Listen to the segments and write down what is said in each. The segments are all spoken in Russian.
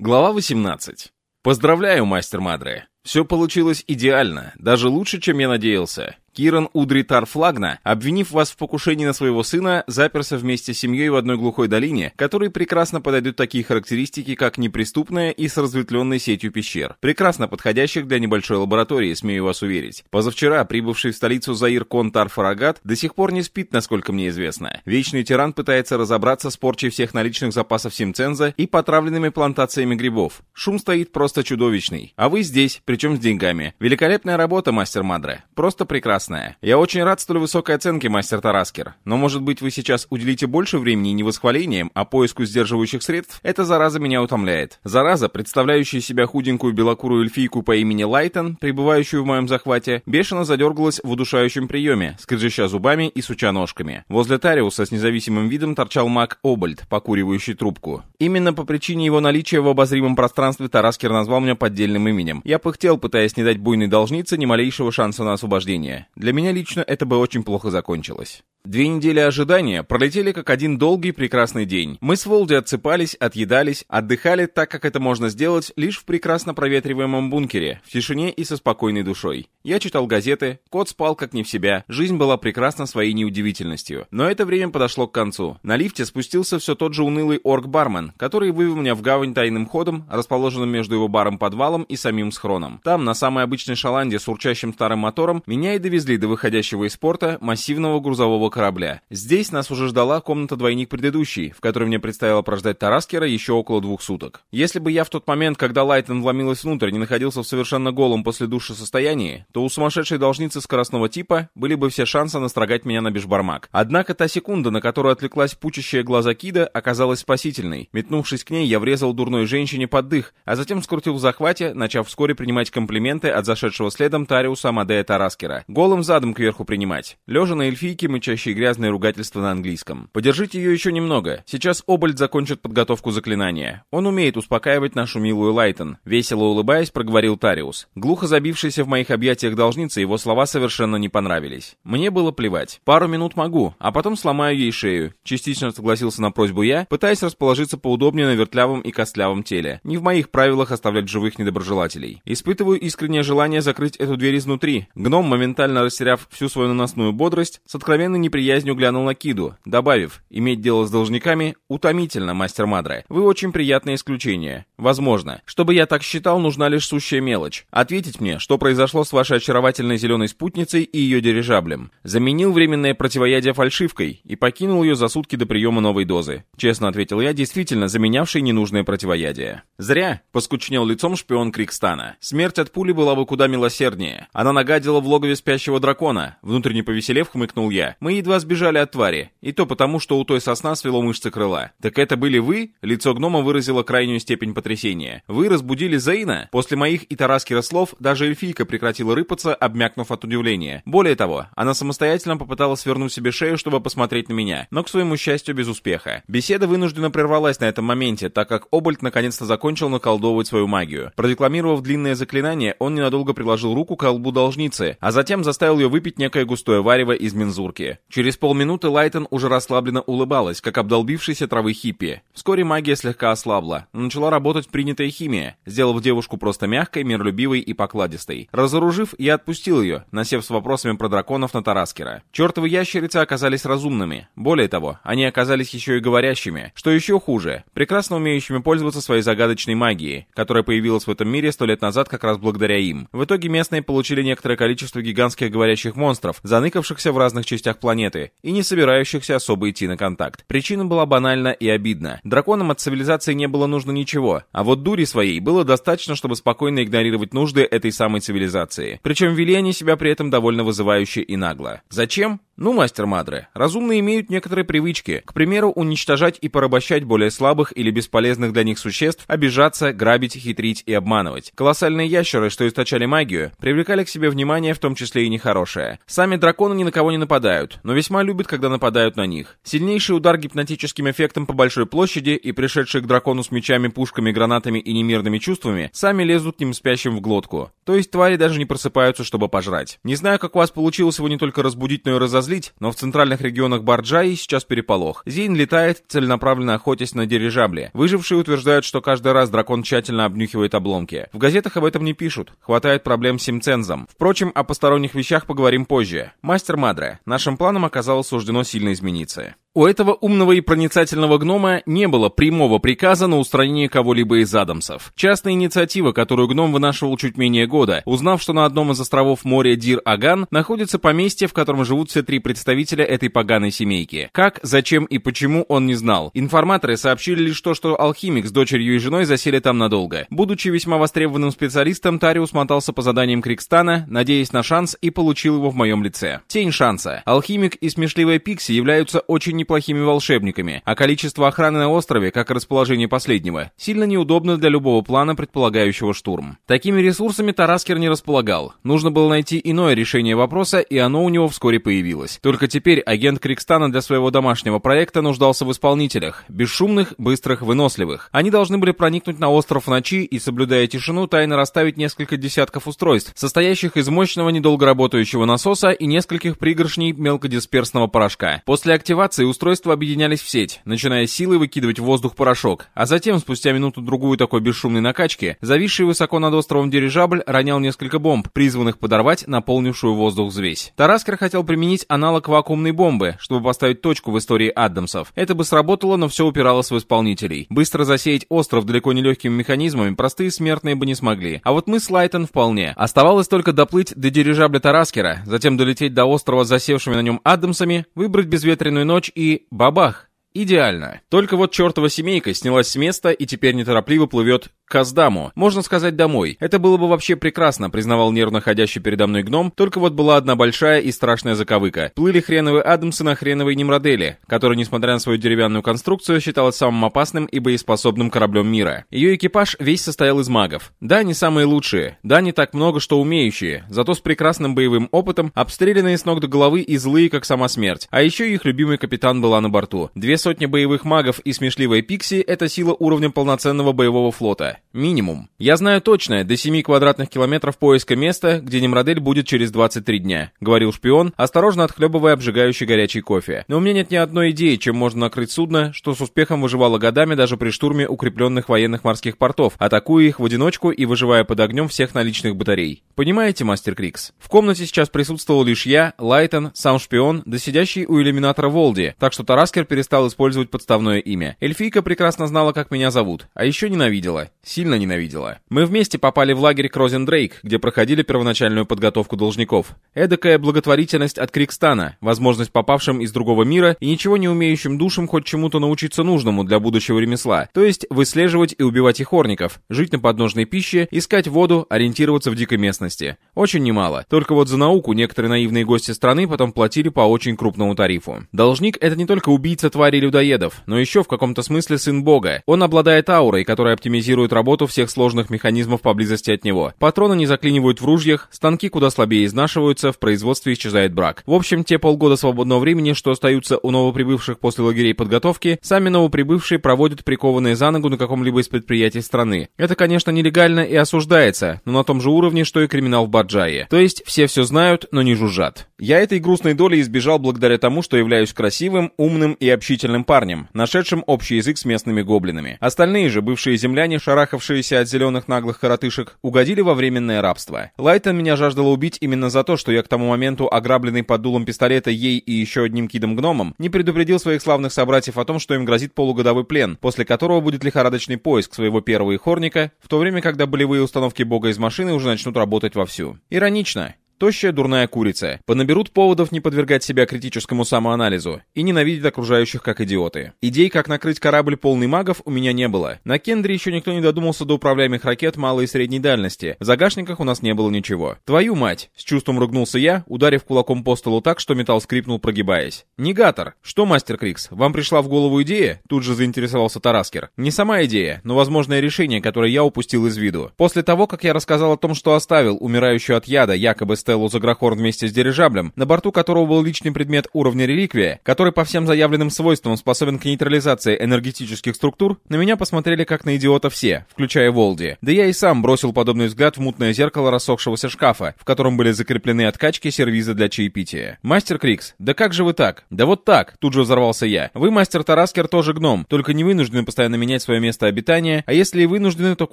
Глава 18. Поздравляю, мастер Мадре. Все получилось идеально, даже лучше, чем я надеялся. Киран Удритар Флагна, обвинив вас в покушении на своего сына, заперся вместе с семьей в одной глухой долине, которой прекрасно подойдут такие характеристики, как неприступная и с разветвленной сетью пещер, прекрасно подходящих для небольшой лаборатории, смею вас уверить. Позавчера прибывший в столицу Заир Кон Тарфарагат до сих пор не спит, насколько мне известно. Вечный тиран пытается разобраться с порчей всех наличных запасов Симценза и потравленными плантациями грибов. Шум стоит просто чудовищный. А вы здесь, причем с деньгами. Великолепная работа, мастер Мадре. Просто прекрасно прекрасная. Я очень рад столь высокой оценке, мастер Тараскер. Но, может быть, вы сейчас уделите больше времени не восхвалениям, а поиску сдерживающих средств? Эта зараза меня утомляет. Зараза, представляющая себя худенькую белокурую эльфийку по имени Лайтон, пребывающую в моем захвате, бешено задергалась в удушающем приеме, скрежеща зубами и суча ножками. Возле Тариуса с независимым видом торчал маг Обальд, покуривающий трубку. Именно по причине его наличия в обозримом пространстве Тараскер назвал меня поддельным именем. Я пыхтел, пытаясь не дать буйной должнице ни малейшего шанса на освобождение. Для меня лично это бы очень плохо закончилось. Две недели ожидания пролетели как один долгий прекрасный день. Мы с Волди отсыпались, отъедались, отдыхали так, как это можно сделать лишь в прекрасно проветриваемом бункере, в тишине и со спокойной душой. Я читал газеты, кот спал как не в себя, жизнь была прекрасна своей неудивительностью. Но это время подошло к концу. На лифте спустился все тот же унылый орк-бармен, который вывел меня в гавань тайным ходом, расположенным между его баром-подвалом и самим схроном. Там, на самой обычной шаланде с урчащим старым мотором, меня и довезли до выходящего из порта массивного грузового корабля. Здесь нас уже ждала комната-двойник предыдущей, в которой мне предстояло прождать Тараскера еще около двух суток. Если бы я в тот момент, когда Лайтон вломилась внутрь, не находился в совершенно голом после душа состоянии, то у сумасшедшей должницы скоростного типа были бы все шансы настрогать меня на бешбармак. Однако та секунда, на которую отвлеклась пучащая глаза Кида, оказалась спасительной. Метнувшись к ней, я врезал дурной женщине под дых, а затем скрутил в захвате, начав вскоре принимать комплименты от зашедшего следом Тариуса Амадея Тараскера. Голым задом кверху принимать. Лежа на эльфийке, мычащей звучащие грязные ругательства на английском. Подержите ее еще немного. Сейчас Обальд закончит подготовку заклинания. Он умеет успокаивать нашу милую Лайтон. Весело улыбаясь, проговорил Тариус. Глухо забившийся в моих объятиях должницы, его слова совершенно не понравились. Мне было плевать. Пару минут могу, а потом сломаю ей шею. Частично согласился на просьбу я, пытаясь расположиться поудобнее на вертлявом и костлявом теле. Не в моих правилах оставлять живых недоброжелателей. Испытываю искреннее желание закрыть эту дверь изнутри. Гном, моментально растеряв всю свою наносную бодрость, с откровенной неприязнью глянул на Киду, добавив, иметь дело с должниками утомительно, мастер Мадре. Вы очень приятное исключение. Возможно. Чтобы я так считал, нужна лишь сущая мелочь. Ответить мне, что произошло с вашей очаровательной зеленой спутницей и ее дирижаблем. Заменил временное противоядие фальшивкой и покинул ее за сутки до приема новой дозы. Честно ответил я, действительно заменявший ненужное противоядие. Зря, поскучнел лицом шпион Крикстана. Смерть от пули была бы куда милосерднее. Она нагадила в логове спящего дракона. Внутренне повеселев, хмыкнул я. Мы едва сбежали от твари, и то потому, что у той сосна свело мышцы крыла. Так это были вы? Лицо гнома выразило крайнюю степень потрясения. Вы разбудили Зейна? После моих и Тараскера слов даже эльфийка прекратила рыпаться, обмякнув от удивления. Более того, она самостоятельно попыталась свернуть себе шею, чтобы посмотреть на меня, но, к своему счастью, без успеха. Беседа вынуждена прервалась на этом моменте, так как Обольд наконец-то закончил наколдовывать свою магию. Продекламировав длинное заклинание, он ненадолго приложил руку к колбу должницы, а затем заставил ее выпить некое густое варево из мензурки. Через полминуты Лайтон уже расслабленно улыбалась, как обдолбившийся травы хиппи. Вскоре магия слегка ослабла. Начала работать принятая химия, сделав девушку просто мягкой, миролюбивой и покладистой. Разоружив, я отпустил ее, насев с вопросами про драконов на Тараскера. Чертовы ящерицы оказались разумными. Более того, они оказались еще и говорящими. Что еще хуже, прекрасно умеющими пользоваться своей загадочной магией, которая появилась в этом мире сто лет назад как раз благодаря им. В итоге местные получили некоторое количество гигантских говорящих монстров, заныкавшихся в разных частях планеты планеты и не собирающихся особо идти на контакт. Причина была банальна и обидна. Драконам от цивилизации не было нужно ничего, а вот дури своей было достаточно, чтобы спокойно игнорировать нужды этой самой цивилизации. Причем вели они себя при этом довольно вызывающе и нагло. Зачем? Ну, мастер Мадре, разумные имеют некоторые привычки. К примеру, уничтожать и порабощать более слабых или бесполезных для них существ, обижаться, грабить, хитрить и обманывать. Колоссальные ящеры, что источали магию, привлекали к себе внимание, в том числе и нехорошее. Сами драконы ни на кого не нападают, но весьма любят, когда нападают на них. Сильнейший удар гипнотическим эффектом по большой площади и пришедшие к дракону с мечами, пушками, гранатами и немирными чувствами, сами лезут к ним спящим в глотку. То есть твари даже не просыпаются, чтобы пожрать. Не знаю, как у вас получилось его не только разбудить, но и разозлить, разозлить, но в центральных регионах Барджаи сейчас переполох. Зейн летает, целенаправленно охотясь на дирижабле. Выжившие утверждают, что каждый раз дракон тщательно обнюхивает обломки. В газетах об этом не пишут. Хватает проблем с симцензом. Впрочем, о посторонних вещах поговорим позже. Мастер Мадре, нашим планам оказалось суждено сильно измениться. У этого умного и проницательного гнома не было прямого приказа на устранение кого-либо из Адамсов. Частная инициатива, которую гном вынашивал чуть менее года, узнав, что на одном из островов моря Дир-Аган находится поместье, в котором живут все три представителя этой поганой семейки. Как, зачем и почему он не знал. Информаторы сообщили лишь то, что алхимик с дочерью и женой засели там надолго. Будучи весьма востребованным специалистом, Тариус мотался по заданиям Крикстана, надеясь на шанс и получил его в моем лице. Тень шанса. Алхимик и смешливая Пикси являются очень неплохими волшебниками, а количество охраны на острове, как и расположение последнего, сильно неудобно для любого плана, предполагающего штурм. Такими ресурсами Тараскер не располагал. Нужно было найти иное решение вопроса, и оно у него вскоре появилось. Только теперь агент Крикстана для своего домашнего проекта нуждался в исполнителях, бесшумных, быстрых, выносливых. Они должны были проникнуть на остров в ночи и, соблюдая тишину, тайно расставить несколько десятков устройств, состоящих из мощного недолго работающего насоса и нескольких пригоршней мелкодисперсного порошка. После активации устройства объединялись в сеть, начиная силой выкидывать в воздух порошок, а затем, спустя минуту-другую такой бесшумной накачки, зависший высоко над островом дирижабль ронял несколько бомб, призванных подорвать наполнившую воздух взвесь. Тараскер хотел применить аналог вакуумной бомбы, чтобы поставить точку в истории Адамсов. Это бы сработало, но все упиралось в исполнителей. Быстро засеять остров далеко не легкими механизмами простые смертные бы не смогли. А вот мы с Лайтон вполне. Оставалось только доплыть до дирижабля Тараскера, затем долететь до острова с засевшими на нем Адамсами, выбрать безветренную ночь и бабах! Идеально. Только вот чертова семейка снялась с места и теперь неторопливо плывет к Каздаму. Можно сказать, домой. Это было бы вообще прекрасно, признавал нервно ходящий передо мной гном, только вот была одна большая и страшная заковыка. Плыли хреновые Адамсы на хреновой Немродели, которая, несмотря на свою деревянную конструкцию, считалась самым опасным и боеспособным кораблем мира. Ее экипаж весь состоял из магов. Да, не самые лучшие. Да, не так много, что умеющие. Зато с прекрасным боевым опытом, обстрелянные с ног до головы и злые, как сама смерть. А еще их любимый капитан была на борту. Две сотни боевых магов и смешливая Пикси — это сила уровня полноценного боевого флота. Минимум. Я знаю точно, до 7 квадратных километров поиска места, где Немродель будет через 23 дня, говорил шпион, осторожно отхлебывая обжигающий горячий кофе. Но у меня нет ни одной идеи, чем можно накрыть судно, что с успехом выживало годами даже при штурме укрепленных военных морских портов, атакуя их в одиночку и выживая под огнем всех наличных батарей. Понимаете, мастер Крикс? В комнате сейчас присутствовал лишь я, Лайтон, сам шпион, да сидящий у иллюминатора Волди, так что Тараскер перестал использовать подставное имя. Эльфийка прекрасно знала, как меня зовут, а еще ненавидела. Сильно ненавидела. Мы вместе попали в лагерь Крозендрейк, где проходили первоначальную подготовку должников. Эдакая благотворительность от Крикстана, возможность попавшим из другого мира и ничего не умеющим душам хоть чему-то научиться нужному для будущего ремесла, то есть выслеживать и убивать ихорников, жить на подножной пище, искать воду, ориентироваться в дикой местности. Очень немало. Только вот за науку некоторые наивные гости страны потом платили по очень крупному тарифу. Должник — это не только убийца тварей людоедов, но еще в каком-то смысле сын бога. Он обладает аурой, которая оптимизирует работу всех сложных механизмов поблизости от него. Патроны не заклинивают в ружьях, станки куда слабее изнашиваются, в производстве исчезает брак. В общем, те полгода свободного времени, что остаются у новоприбывших после лагерей подготовки, сами новоприбывшие проводят прикованные за ногу на каком-либо из предприятий страны. Это, конечно, нелегально и осуждается, но на том же уровне, что и криминал в Баджае. То есть все все знают, но не жужжат. Я этой грустной доли избежал благодаря тому, что являюсь красивым, умным и общительным парнем, нашедшим общий язык с местными гоблинами. Остальные же, бывшие земляне, шарахавшиеся от зеленых наглых коротышек, угодили во временное рабство. Лайтон меня жаждала убить именно за то, что я к тому моменту, ограбленный под дулом пистолета ей и еще одним кидом-гномом, не предупредил своих славных собратьев о том, что им грозит полугодовой плен, после которого будет лихорадочный поиск своего первого ихорника, в то время, когда болевые установки бога из машины уже начнут работать вовсю. Иронично. Тощая дурная курица. Понаберут поводов не подвергать себя критическому самоанализу и ненавидеть окружающих как идиоты. Идей, как накрыть корабль полный магов, у меня не было. На Кендре еще никто не додумался до управляемых ракет малой и средней дальности. В загашниках у нас не было ничего. Твою мать! С чувством ругнулся я, ударив кулаком по столу так, что металл скрипнул, прогибаясь. Негатор! Что, мастер Крикс, вам пришла в голову идея? Тут же заинтересовался Тараскер. Не сама идея, но возможное решение, которое я упустил из виду. После того, как я рассказал о том, что оставил умирающую от яда якобы Стеллу Заграхорн вместе с дирижаблем, на борту которого был личный предмет уровня реликвия, который по всем заявленным свойствам способен к нейтрализации энергетических структур, на меня посмотрели как на идиота все, включая Волди. Да я и сам бросил подобный взгляд в мутное зеркало рассохшегося шкафа, в котором были закреплены откачки сервиза для чаепития. «Мастер Крикс, да как же вы так?» «Да вот так!» Тут же взорвался я. «Вы, мастер Тараскер, тоже гном, только не вынуждены постоянно менять свое место обитания, а если и вынуждены, то к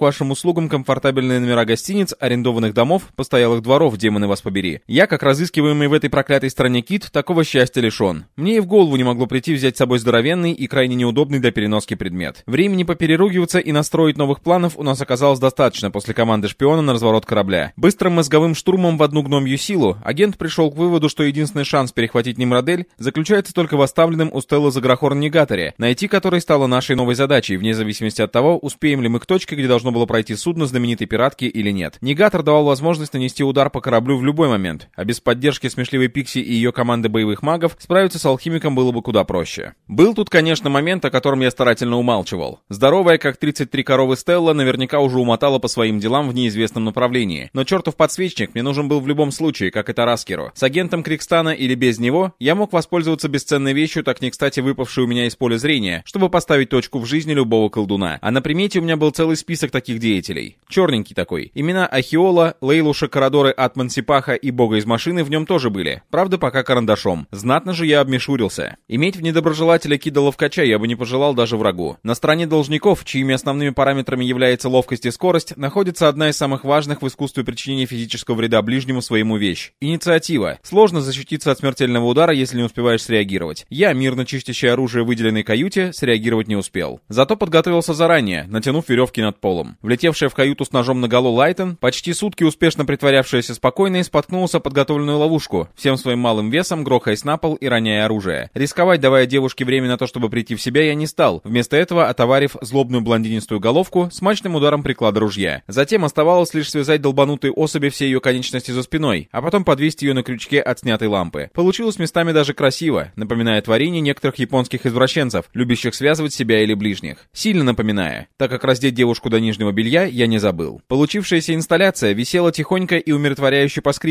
вашим услугам комфортабельные номера гостиниц, арендованных домов, постоялых дворов, демоны вас побери. Я, как разыскиваемый в этой проклятой стране кит, такого счастья лишен. Мне и в голову не могло прийти взять с собой здоровенный и крайне неудобный для переноски предмет. Времени попереругиваться и настроить новых планов у нас оказалось достаточно после команды шпиона на разворот корабля. Быстрым мозговым штурмом в одну гномью силу агент пришел к выводу, что единственный шанс перехватить Немродель заключается только в оставленном у Стелла Заграхорн негаторе, найти который стало нашей новой задачей, вне зависимости от того, успеем ли мы к точке, где должно было пройти судно знаменитой пиратки или нет. Негатор давал возможность нанести удар по кораблю в любой момент, а без поддержки смешливой Пикси и ее команды боевых магов справиться с алхимиком было бы куда проще. Был тут, конечно, момент, о котором я старательно умалчивал. Здоровая, как 33 коровы Стелла, наверняка уже умотала по своим делам в неизвестном направлении. Но чертов подсвечник мне нужен был в любом случае, как и Тараскеру. С агентом Крикстана или без него я мог воспользоваться бесценной вещью, так не кстати выпавшей у меня из поля зрения, чтобы поставить точку в жизни любого колдуна. А на примете у меня был целый список таких деятелей. Черненький такой. Имена Ахиола, Лейлуша, Атман Сипаха и Бога из машины в нем тоже были. Правда, пока карандашом. Знатно же я обмешурился. Иметь в недоброжелателя Кида Ловкача я бы не пожелал даже врагу. На стороне должников, чьими основными параметрами является ловкость и скорость, находится одна из самых важных в искусстве причинения физического вреда ближнему своему вещь. Инициатива. Сложно защититься от смертельного удара, если не успеваешь среагировать. Я, мирно чистящий оружие в выделенной каюте, среагировать не успел. Зато подготовился заранее, натянув веревки над полом. Влетевшая в каюту с ножом наголо Лайтон, почти сутки успешно притворявшаяся спокойной, споткнулся подготовленную ловушку, всем своим малым весом грохаясь на пол и роняя оружие. Рисковать, давая девушке время на то, чтобы прийти в себя, я не стал, вместо этого отоварив злобную блондинистую головку смачным ударом приклада ружья. Затем оставалось лишь связать долбанутые особи все ее конечности за спиной, а потом подвесить ее на крючке от снятой лампы. Получилось местами даже красиво, напоминая творение некоторых японских извращенцев, любящих связывать себя или ближних. Сильно напоминая, так как раздеть девушку до нижнего белья я не забыл. Получившаяся инсталляция висела тихонько и умиротворяюще поскрипывая,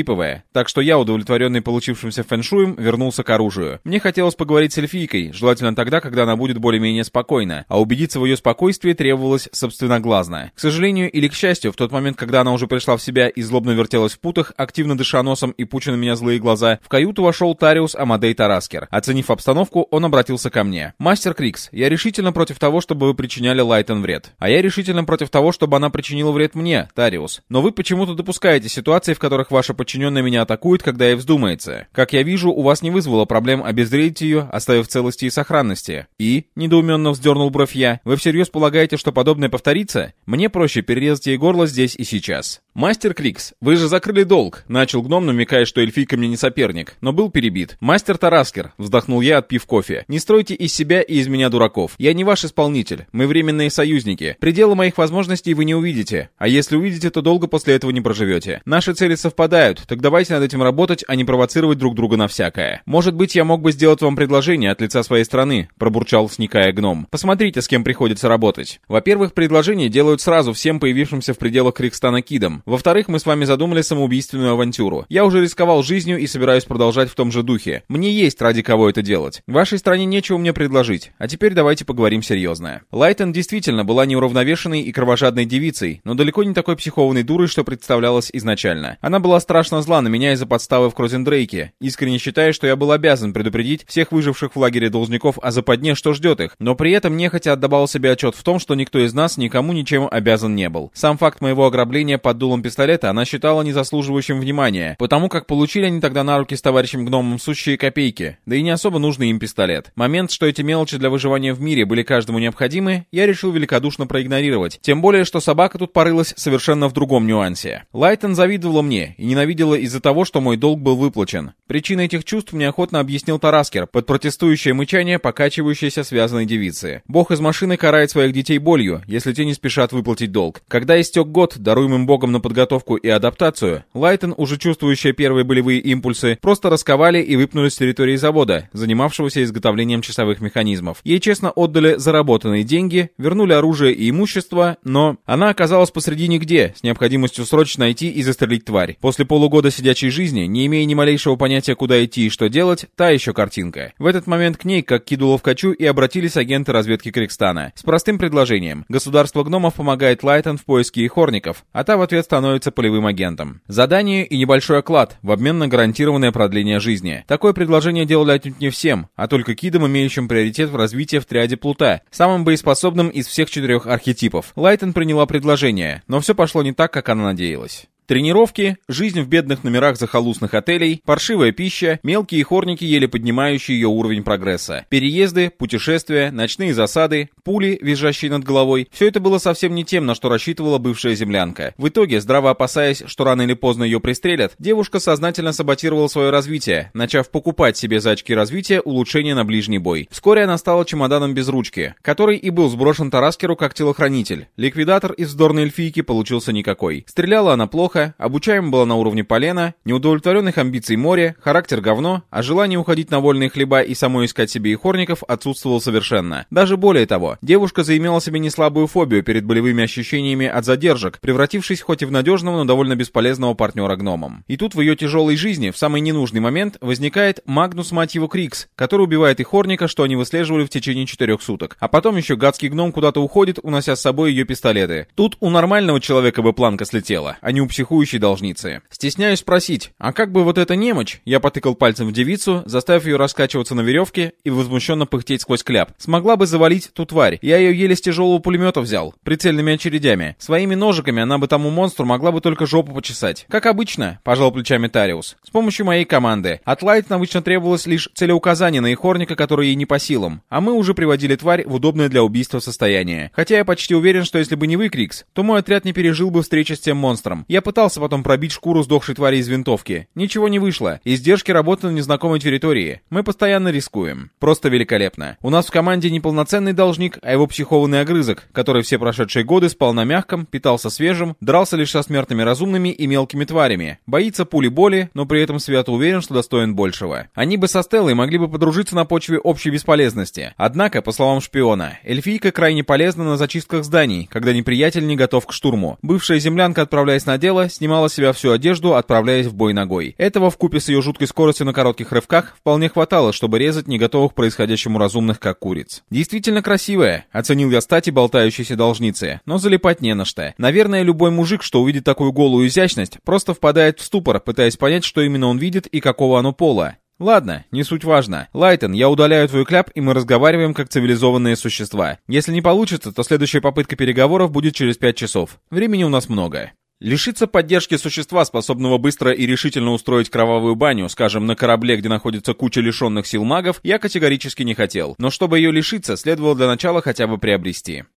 так что я, удовлетворенный получившимся фэншуем, вернулся к оружию. Мне хотелось поговорить с эльфийкой, желательно тогда, когда она будет более-менее спокойна, а убедиться в ее спокойствии требовалось собственноглазно. К сожалению или к счастью, в тот момент, когда она уже пришла в себя и злобно вертелась в путах, активно дыша носом и пуча на меня злые глаза, в каюту вошел Тариус Амадей Тараскер. Оценив обстановку, он обратился ко мне. «Мастер Крикс, я решительно против того, чтобы вы причиняли Лайтон вред. А я решительно против того, чтобы она причинила вред мне, Тариус. Но вы почему-то допускаете ситуации, в которых ваша подчиненная меня атакует, когда ей вздумается. Как я вижу, у вас не вызвало проблем обезвредить ее, оставив целости и сохранности. И, недоуменно вздернул бровь я, вы всерьез полагаете, что подобное повторится? Мне проще перерезать ей горло здесь и сейчас. «Мастер Крикс, вы же закрыли долг», — начал гном, намекая, что эльфийка мне не соперник, но был перебит. «Мастер Тараскер», — вздохнул я, отпив кофе, — «не стройте из себя и из меня дураков. Я не ваш исполнитель, мы временные союзники. Пределы моих возможностей вы не увидите, а если увидите, то долго после этого не проживете. Наши цели совпадают, так давайте над этим работать, а не провоцировать друг друга на всякое. Может быть, я мог бы сделать вам предложение от лица своей страны», — пробурчал, сникая гном. «Посмотрите, с кем приходится работать. Во-первых, предложение делают сразу всем появившимся в пределах Крикстана кидам. Во-вторых, мы с вами задумали самоубийственную авантюру. Я уже рисковал жизнью и собираюсь продолжать в том же духе. Мне есть ради кого это делать. Вашей стране нечего мне предложить. А теперь давайте поговорим серьезно. Лайтон действительно была неуравновешенной и кровожадной девицей, но далеко не такой психованной дурой, что представлялась изначально. Она была страшно зла на меня из-за подставы в Крозендрейке, искренне считая, что я был обязан предупредить всех выживших в лагере должников о западне, что ждет их, но при этом нехотя отдавал себе отчет в том, что никто из нас никому ничем обязан не был. Сам факт моего ограбления под дулом пистолета она считала незаслуживающим внимания, потому как получили они тогда на руки с товарищем гномом сущие копейки, да и не особо нужный им пистолет. Момент, что эти мелочи для выживания в мире были каждому необходимы, я решил великодушно проигнорировать, тем более, что собака тут порылась совершенно в другом нюансе. Лайтон завидовала мне и ненавидела из-за того, что мой долг был выплачен. Причиной этих чувств мне охотно объяснил Тараскер под протестующее мычание покачивающейся связанной девицы. Бог из машины карает своих детей болью, если те не спешат выплатить долг. Когда истек год, даруемым Богом на подготовку и адаптацию, Лайтон, уже чувствующая первые болевые импульсы, просто расковали и выпнули с территории завода, занимавшегося изготовлением часовых механизмов. Ей честно отдали заработанные деньги, вернули оружие и имущество, но она оказалась посреди нигде, с необходимостью срочно найти и застрелить тварь. После полугода сидячей жизни, не имея ни малейшего понятия, куда идти и что делать, та еще картинка. В этот момент к ней, как кидуло в качу, и обратились агенты разведки Крикстана с простым предложением. Государство гномов помогает Лайтон в поиске их хорников, а та в ответ становится полевым агентом. Задание и небольшой оклад в обмен на гарантированное продление жизни. Такое предложение делали отнюдь не всем, а только кидам, имеющим приоритет в развитии в триаде Плута, самым боеспособным из всех четырех архетипов. Лайтон приняла предложение, но все пошло не так, как она надеялась. Тренировки, жизнь в бедных номерах захолустных отелей, паршивая пища, мелкие хорники, еле поднимающие ее уровень прогресса, переезды, путешествия, ночные засады, пули, визжащие над головой – все это было совсем не тем, на что рассчитывала бывшая землянка. В итоге, здраво опасаясь, что рано или поздно ее пристрелят, девушка сознательно саботировала свое развитие, начав покупать себе за очки развития улучшения на ближний бой. Вскоре она стала чемоданом без ручки, который и был сброшен Тараскеру как телохранитель. Ликвидатор из вздорной эльфийки получился никакой. Стреляла она плохо, плохо, обучаем было на уровне полена, неудовлетворенных амбиций море, характер говно, а желание уходить на вольные хлеба и самой искать себе ихорников отсутствовало совершенно. Даже более того, девушка заимела себе неслабую фобию перед болевыми ощущениями от задержек, превратившись хоть и в надежного, но довольно бесполезного партнера гномом. И тут в ее тяжелой жизни, в самый ненужный момент, возникает Магнус, мать его, Крикс, который убивает ихорника, что они выслеживали в течение четырех суток. А потом еще гадский гном куда-то уходит, унося с собой ее пистолеты. Тут у нормального человека бы планка слетела, а не у психолога психующей должницы. Стесняюсь спросить, а как бы вот эта немочь, я потыкал пальцем в девицу, заставив ее раскачиваться на веревке и возмущенно пыхтеть сквозь кляп, смогла бы завалить ту тварь. Я ее еле с тяжелого пулемета взял, прицельными очередями. Своими ножиками она бы тому монстру могла бы только жопу почесать. Как обычно, пожал плечами Тариус. С помощью моей команды. От Лайтон обычно требовалось лишь целеуказание на ихорника, который ей не по силам, а мы уже приводили тварь в удобное для убийства состояние. Хотя я почти уверен, что если бы не вы, Крикс, то мой отряд не пережил бы встречи с тем монстром. Я потом пробить шкуру сдохшей твари из винтовки. Ничего не вышло. Издержки работы на незнакомой территории. Мы постоянно рискуем. Просто великолепно. У нас в команде не полноценный должник, а его психованный огрызок, который все прошедшие годы спал на мягком, питался свежим, дрался лишь со смертными разумными и мелкими тварями. Боится пули боли, но при этом свято уверен, что достоин большего. Они бы со Стеллой могли бы подружиться на почве общей бесполезности. Однако, по словам шпиона, эльфийка крайне полезна на зачистках зданий, когда неприятель не готов к штурму. Бывшая землянка, отправляясь на дело, снимала с себя всю одежду, отправляясь в бой ногой. Этого в купе с ее жуткой скоростью на коротких рывках вполне хватало, чтобы резать не готовых к происходящему разумных, как куриц. Действительно красивая, оценил я стати болтающейся должницы, но залипать не на что. Наверное, любой мужик, что увидит такую голую изящность, просто впадает в ступор, пытаясь понять, что именно он видит и какого оно пола. Ладно, не суть важно. Лайтон, я удаляю твой кляп, и мы разговариваем как цивилизованные существа. Если не получится, то следующая попытка переговоров будет через пять часов. Времени у нас много. Лишиться поддержки существа, способного быстро и решительно устроить кровавую баню, скажем, на корабле, где находится куча лишенных сил магов, я категорически не хотел. Но чтобы ее лишиться, следовало для начала хотя бы приобрести.